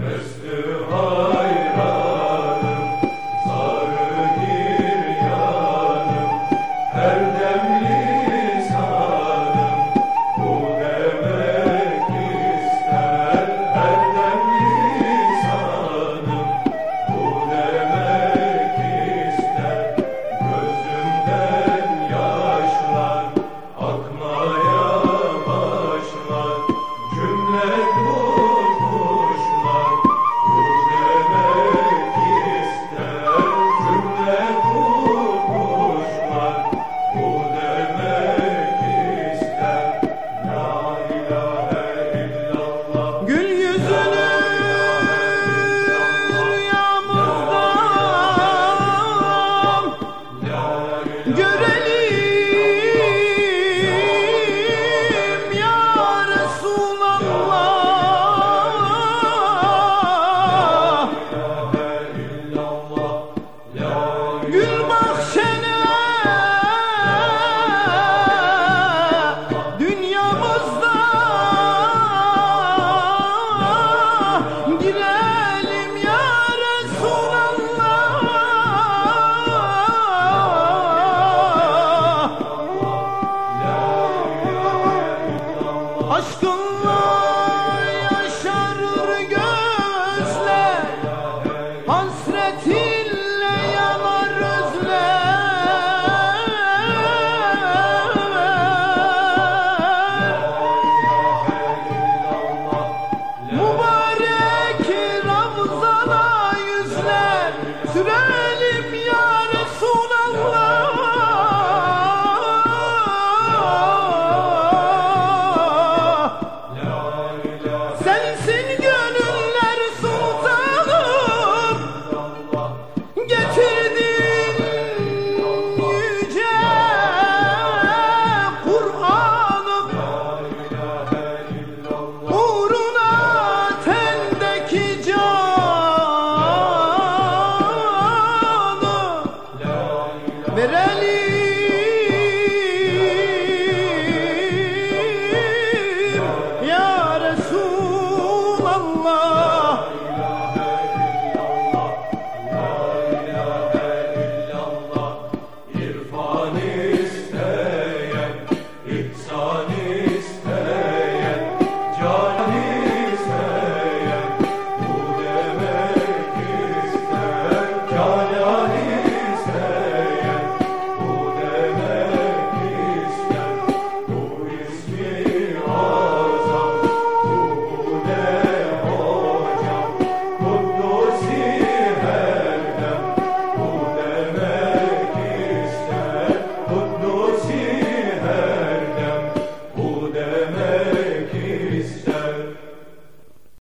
Est